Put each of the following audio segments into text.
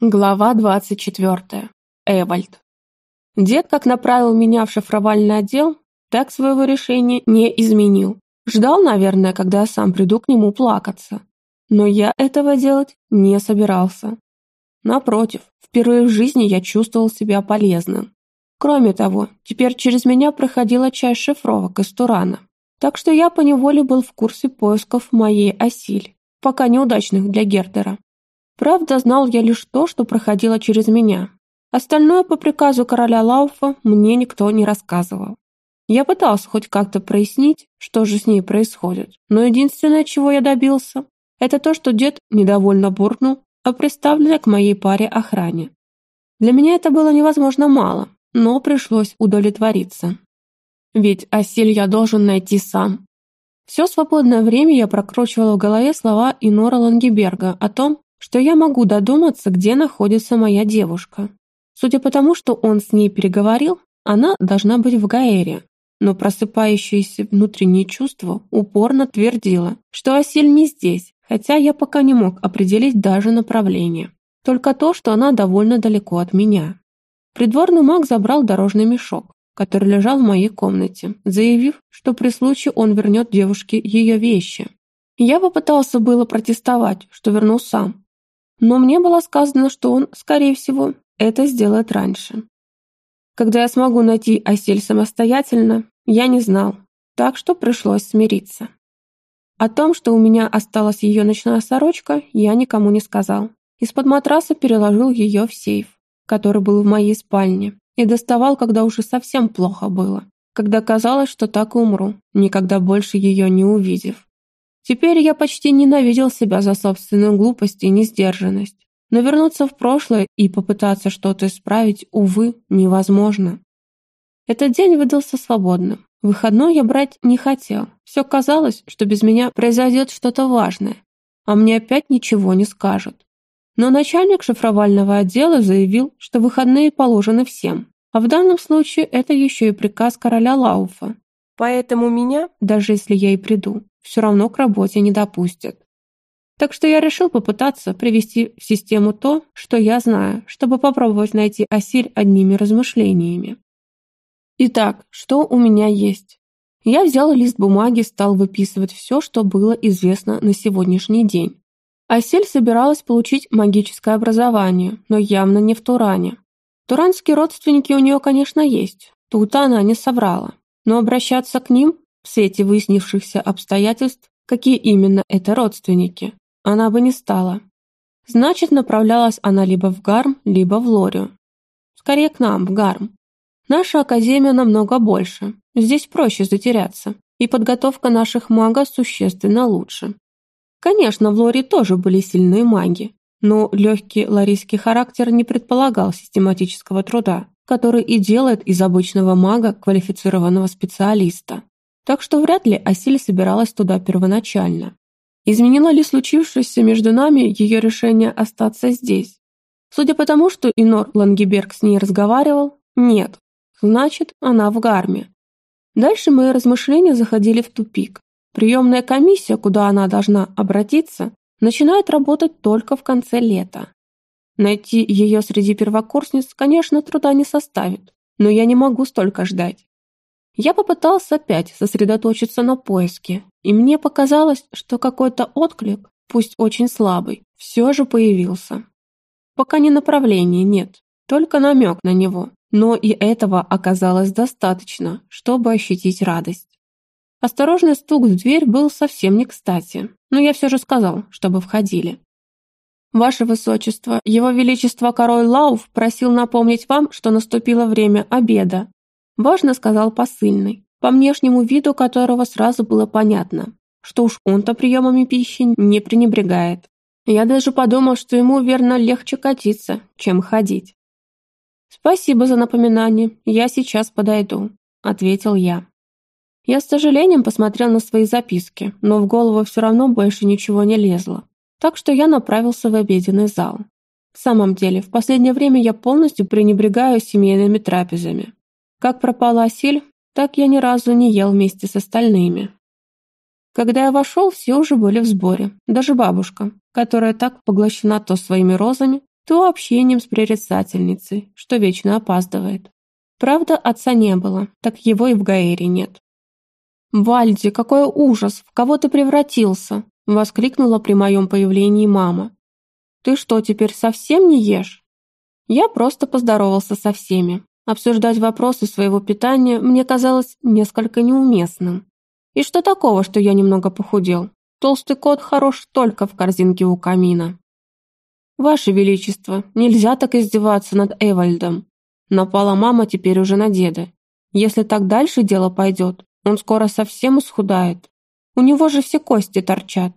Глава 24. Эвальд. Дед как направил меня в шифровальный отдел, так своего решения не изменил. Ждал, наверное, когда я сам приду к нему плакаться. Но я этого делать не собирался. Напротив, впервые в жизни я чувствовал себя полезным. Кроме того, теперь через меня проходила часть шифровок из Турана. Так что я поневоле был в курсе поисков моей осиль, пока неудачных для Гердера. Правда, знал я лишь то, что проходило через меня. Остальное по приказу короля Лауфа мне никто не рассказывал. Я пытался хоть как-то прояснить, что же с ней происходит, но единственное, чего я добился, это то, что дед недовольно буркнул о представленной к моей паре охране. Для меня это было невозможно мало, но пришлось удовлетвориться. Ведь Асиль я должен найти сам. Все свободное время я прокручивала в голове слова Инора Лангеберга о том, что я могу додуматься, где находится моя девушка. Судя по тому, что он с ней переговорил, она должна быть в Гаэре, но просыпающееся внутреннее чувство упорно твердило, что Асиль не здесь, хотя я пока не мог определить даже направление. Только то, что она довольно далеко от меня. Придворный маг забрал дорожный мешок, который лежал в моей комнате, заявив, что при случае он вернет девушке ее вещи. Я попытался было протестовать, что вернул сам, но мне было сказано, что он, скорее всего, это сделает раньше. Когда я смогу найти осель самостоятельно, я не знал, так что пришлось смириться. О том, что у меня осталась ее ночная сорочка, я никому не сказал. Из-под матраса переложил ее в сейф, который был в моей спальне, и доставал, когда уже совсем плохо было, когда казалось, что так и умру, никогда больше ее не увидев. Теперь я почти ненавидел себя за собственную глупость и несдержанность. Но вернуться в прошлое и попытаться что-то исправить, увы, невозможно. Этот день выдался свободным. Выходной я брать не хотел. Все казалось, что без меня произойдет что-то важное, а мне опять ничего не скажут. Но начальник шифровального отдела заявил, что выходные положены всем. А в данном случае это еще и приказ короля Лауфа. Поэтому меня, даже если я и приду, все равно к работе не допустят. Так что я решил попытаться привести в систему то, что я знаю, чтобы попробовать найти осиль одними размышлениями. Итак, что у меня есть? Я взял лист бумаги, стал выписывать все, что было известно на сегодняшний день. Асель собиралась получить магическое образование, но явно не в Туране. Туранские родственники у нее, конечно, есть, тут она не соврала, но обращаться к ним в свете выяснившихся обстоятельств, какие именно это родственники, она бы не стала. Значит, направлялась она либо в Гарм, либо в Лорию. Скорее к нам, в Гарм. Наша академия намного больше, здесь проще затеряться, и подготовка наших магов существенно лучше. Конечно, в Лории тоже были сильные маги, но легкий ларийский характер не предполагал систематического труда, который и делает из обычного мага квалифицированного специалиста так что вряд ли Асиль собиралась туда первоначально. Изменило ли случившееся между нами ее решение остаться здесь? Судя по тому, что Инор Лангеберг с ней разговаривал, нет. Значит, она в гарме. Дальше мои размышления заходили в тупик. Приемная комиссия, куда она должна обратиться, начинает работать только в конце лета. Найти ее среди первокурсниц, конечно, труда не составит, но я не могу столько ждать. Я попытался опять сосредоточиться на поиске, и мне показалось, что какой-то отклик, пусть очень слабый, все же появился. Пока не направления нет, только намек на него, но и этого оказалось достаточно, чтобы ощутить радость. Осторожный стук в дверь был совсем не кстати, но я все же сказал, чтобы входили. «Ваше Высочество, Его Величество Король Лауф просил напомнить вам, что наступило время обеда. Важно сказал посыльный, по внешнему виду которого сразу было понятно, что уж он-то приемами пищи не пренебрегает. Я даже подумал, что ему, верно, легче катиться, чем ходить. «Спасибо за напоминание, я сейчас подойду», — ответил я. Я с сожалением посмотрел на свои записки, но в голову все равно больше ничего не лезло, так что я направился в обеденный зал. В самом деле, в последнее время я полностью пренебрегаю семейными трапезами. Как пропала Асиль, так я ни разу не ел вместе с остальными. Когда я вошел, все уже были в сборе, даже бабушка, которая так поглощена то своими розами, то общением с прорицательницей, что вечно опаздывает. Правда, отца не было, так его и в Гаэре нет. «Вальди, какой ужас! В кого ты превратился?» — воскликнула при моем появлении мама. «Ты что, теперь совсем не ешь?» Я просто поздоровался со всеми. Обсуждать вопросы своего питания мне казалось несколько неуместным. И что такого, что я немного похудел? Толстый кот хорош только в корзинке у камина. «Ваше Величество, нельзя так издеваться над Эвальдом. Напала мама теперь уже на деда. Если так дальше дело пойдет, он скоро совсем исхудает. У него же все кости торчат».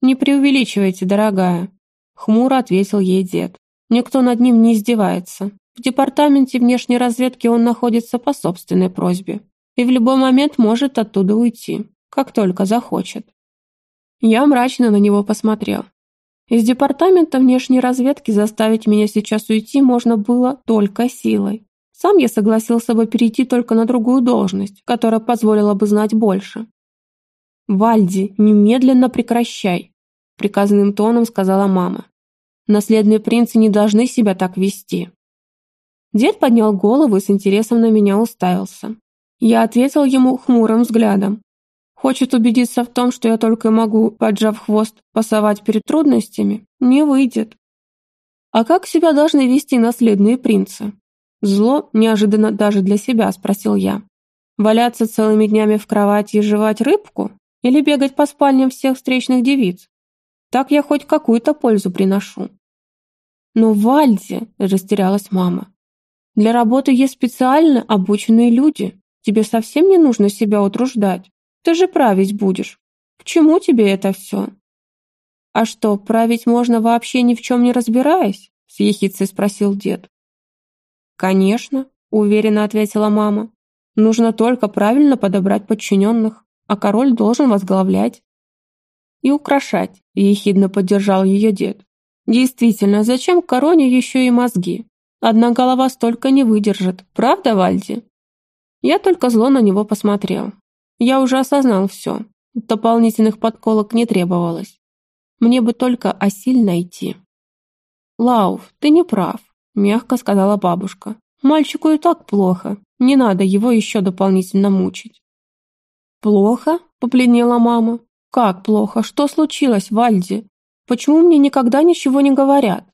«Не преувеличивайте, дорогая», — хмуро ответил ей дед. «Никто над ним не издевается. В департаменте внешней разведки он находится по собственной просьбе и в любой момент может оттуда уйти, как только захочет». Я мрачно на него посмотрел. Из департамента внешней разведки заставить меня сейчас уйти можно было только силой. Сам я согласился бы перейти только на другую должность, которая позволила бы знать больше. «Вальди, немедленно прекращай», — приказанным тоном сказала мама. «Наследные принцы не должны себя так вести». Дед поднял голову и с интересом на меня уставился. Я ответил ему хмурым взглядом, Хочет убедиться в том, что я только могу, поджав хвост, пасовать перед трудностями? Не выйдет. А как себя должны вести наследные принцы? Зло, неожиданно даже для себя, спросил я. Валяться целыми днями в кровати и жевать рыбку? Или бегать по спальням всех встречных девиц? Так я хоть какую-то пользу приношу. Но Вальде, растерялась мама, для работы есть специально обученные люди. Тебе совсем не нужно себя утруждать. Ты же править будешь. К чему тебе это все?» «А что, править можно вообще ни в чем не разбираясь?» — с ехицей спросил дед. «Конечно», — уверенно ответила мама. «Нужно только правильно подобрать подчиненных, а король должен возглавлять». «И украшать», — ехидно поддержал ее дед. «Действительно, зачем короне еще и мозги? Одна голова столько не выдержит, правда, Вальди?» Я только зло на него посмотрел. Я уже осознал все. Дополнительных подколок не требовалось. Мне бы только осиль найти. «Лауф, ты не прав», — мягко сказала бабушка. «Мальчику и так плохо. Не надо его еще дополнительно мучить». «Плохо?» — побледнела мама. «Как плохо? Что случилось, Вальди? Почему мне никогда ничего не говорят?»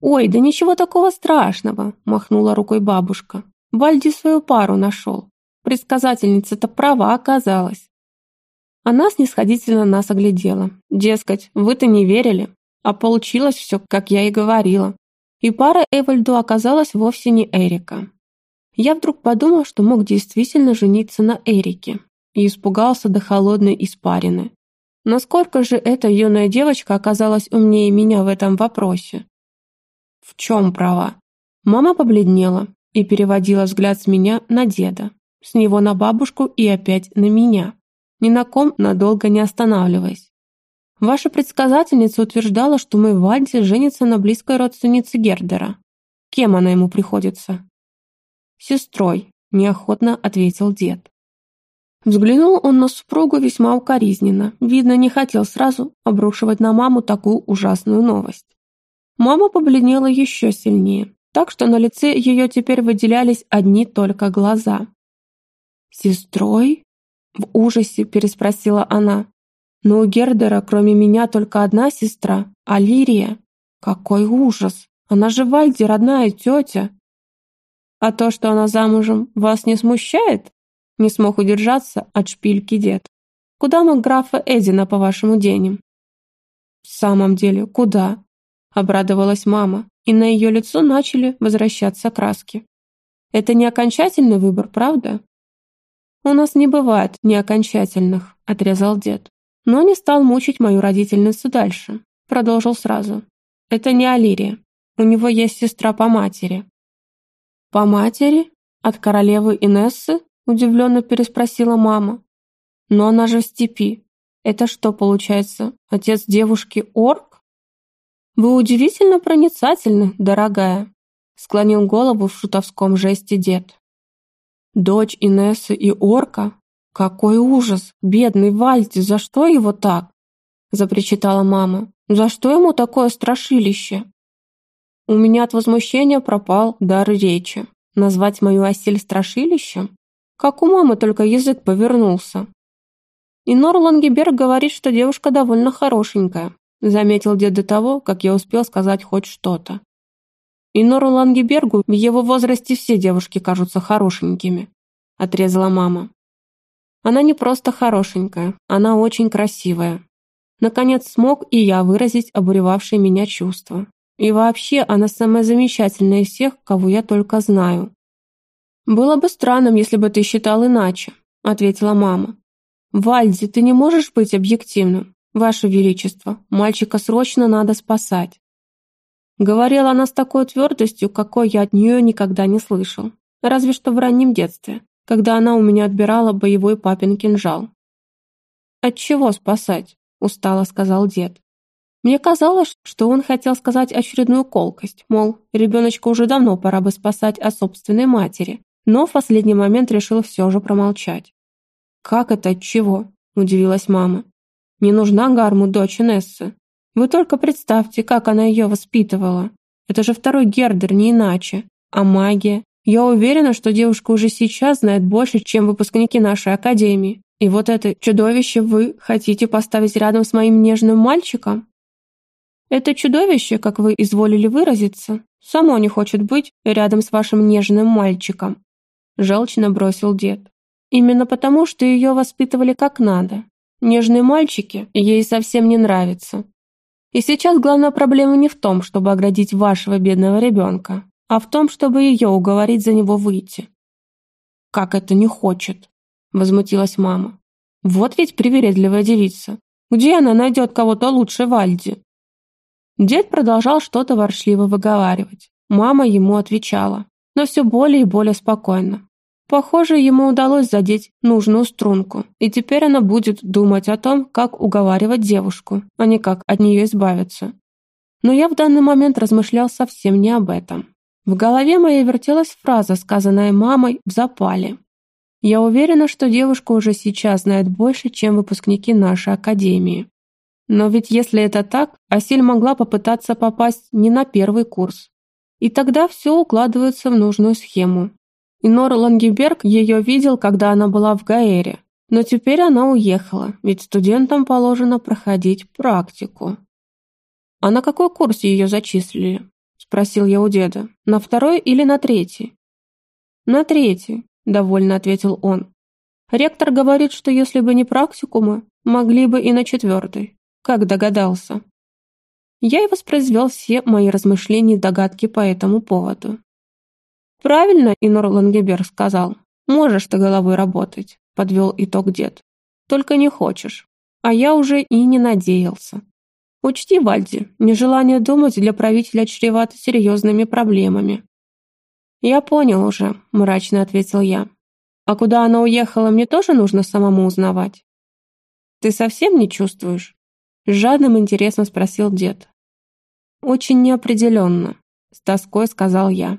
«Ой, да ничего такого страшного», — махнула рукой бабушка. «Вальди свою пару нашел. Предсказательница-то права оказалась. Она снисходительно нас оглядела. Дескать, вы-то не верили, а получилось все, как я и говорила. И пара Эвальду оказалась вовсе не Эрика. Я вдруг подумал, что мог действительно жениться на Эрике, и испугался до холодной испарины. Насколько же эта юная девочка оказалась умнее меня в этом вопросе? В чем права? Мама побледнела и переводила взгляд с меня на деда с него на бабушку и опять на меня, ни на ком надолго не останавливаясь. Ваша предсказательница утверждала, что мой Вальди женится на близкой родственнице Гердера. Кем она ему приходится? Сестрой, неохотно ответил дед. Взглянул он на супругу весьма укоризненно, видно, не хотел сразу обрушивать на маму такую ужасную новость. Мама побледнела еще сильнее, так что на лице ее теперь выделялись одни только глаза. «Сестрой?» — в ужасе переспросила она. «Но у Гердера кроме меня только одна сестра, Алирия. Какой ужас! Она же Вальди, родная тетя!» «А то, что она замужем, вас не смущает?» Не смог удержаться от шпильки дед. «Куда мы графа Эдина, по-вашему, денем?» «В самом деле, куда?» Обрадовалась мама, и на ее лицо начали возвращаться краски. «Это не окончательный выбор, правда?» «У нас не бывает неокончательных», — отрезал дед. Но не стал мучить мою родительницу дальше. Продолжил сразу. «Это не Алирия. У него есть сестра по матери». «По матери? От королевы Инессы?» — удивленно переспросила мама. «Но она же в степи. Это что, получается, отец девушки орк?» «Вы удивительно проницательны, дорогая», — склонил голову в шутовском жесте дед. Дочь Инессы и Орка? Какой ужас! Бедный Вальти, за что его так? Запричитала мама. За что ему такое страшилище? У меня от возмущения пропал дар речи. Назвать мою осель страшилищем? Как у мамы только язык повернулся. И Нор Лангеберг говорит, что девушка довольно хорошенькая, заметил дед до того, как я успел сказать хоть что-то. И Нору Лангебергу в его возрасте все девушки кажутся хорошенькими, отрезала мама. Она не просто хорошенькая, она очень красивая. Наконец смог и я выразить обуревавшие меня чувства. И вообще, она самая замечательная из всех, кого я только знаю. «Было бы странным, если бы ты считал иначе», — ответила мама. «Вальди, ты не можешь быть объективным. Ваше Величество, мальчика срочно надо спасать». Говорила она с такой твердостью, какой я от нее никогда не слышал. Разве что в раннем детстве, когда она у меня отбирала боевой папин кинжал. «От чего спасать?» – устало сказал дед. Мне казалось, что он хотел сказать очередную колкость, мол, ребеночка уже давно пора бы спасать от собственной матери, но в последний момент решил все же промолчать. «Как это от чего?» – удивилась мама. «Не нужна Гарму дочь Нессы. Вы только представьте, как она ее воспитывала. Это же второй Гердер, не иначе. А магия? Я уверена, что девушка уже сейчас знает больше, чем выпускники нашей академии. И вот это чудовище вы хотите поставить рядом с моим нежным мальчиком? Это чудовище, как вы изволили выразиться, само не хочет быть рядом с вашим нежным мальчиком. Желчно бросил дед. Именно потому, что ее воспитывали как надо. Нежные мальчики ей совсем не нравятся. И сейчас главная проблема не в том, чтобы оградить вашего бедного ребенка, а в том, чтобы ее уговорить за него выйти. «Как это не хочет?» – возмутилась мама. «Вот ведь привередливая девица. Где она найдет кого-то лучше Вальди?» Дед продолжал что-то воршливо выговаривать. Мама ему отвечала, но все более и более спокойно. Похоже, ему удалось задеть нужную струнку, и теперь она будет думать о том, как уговаривать девушку, а не как от нее избавиться. Но я в данный момент размышлял совсем не об этом. В голове моей вертелась фраза, сказанная мамой в запале. Я уверена, что девушка уже сейчас знает больше, чем выпускники нашей академии. Но ведь если это так, Асель могла попытаться попасть не на первый курс. И тогда все укладывается в нужную схему. И Нор Лангеберг ее видел, когда она была в Гаэре. Но теперь она уехала, ведь студентам положено проходить практику. «А на какой курс ее зачислили?» – спросил я у деда. «На второй или на третий?» «На третий», – довольно ответил он. «Ректор говорит, что если бы не практикумы, могли бы и на четвертый. Как догадался. Я и воспроизвел все мои размышления и догадки по этому поводу. «Правильно, Инор Лангебер сказал. Можешь ты головой работать», — подвел итог дед. «Только не хочешь. А я уже и не надеялся. Учти, Вальди, нежелание думать для правителя чревато серьезными проблемами». «Я понял уже», — мрачно ответил я. «А куда она уехала, мне тоже нужно самому узнавать». «Ты совсем не чувствуешь?» С жадным интересом спросил дед. «Очень неопределенно», — с тоской сказал я.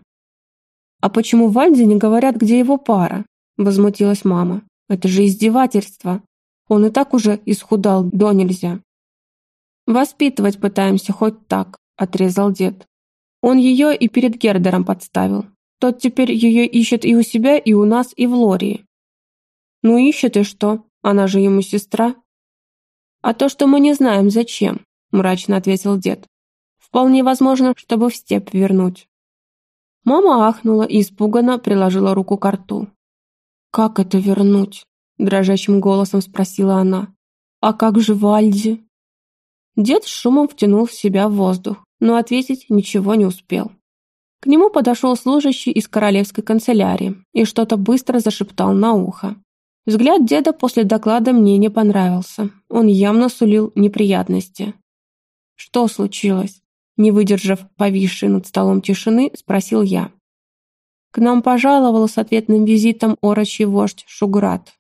«А почему Вальде не говорят, где его пара?» — возмутилась мама. «Это же издевательство. Он и так уже исхудал до нельзя». «Воспитывать пытаемся хоть так», — отрезал дед. Он ее и перед Гердером подставил. Тот теперь ее ищет и у себя, и у нас, и в Лории. Ну ищет и что? Она же ему сестра. «А то, что мы не знаем, зачем», – мрачно ответил дед. «Вполне возможно, чтобы в степь вернуть». Мама ахнула и испуганно приложила руку к рту. «Как это вернуть?» – дрожащим голосом спросила она. «А как же Вальди?» Дед с шумом втянул в себя воздух, но ответить ничего не успел. К нему подошел служащий из королевской канцелярии и что-то быстро зашептал на ухо. Взгляд деда после доклада мне не понравился. Он явно сулил неприятности. «Что случилось?» Не выдержав повисшей над столом тишины, спросил я. К нам пожаловал с ответным визитом орочий вождь Шуград.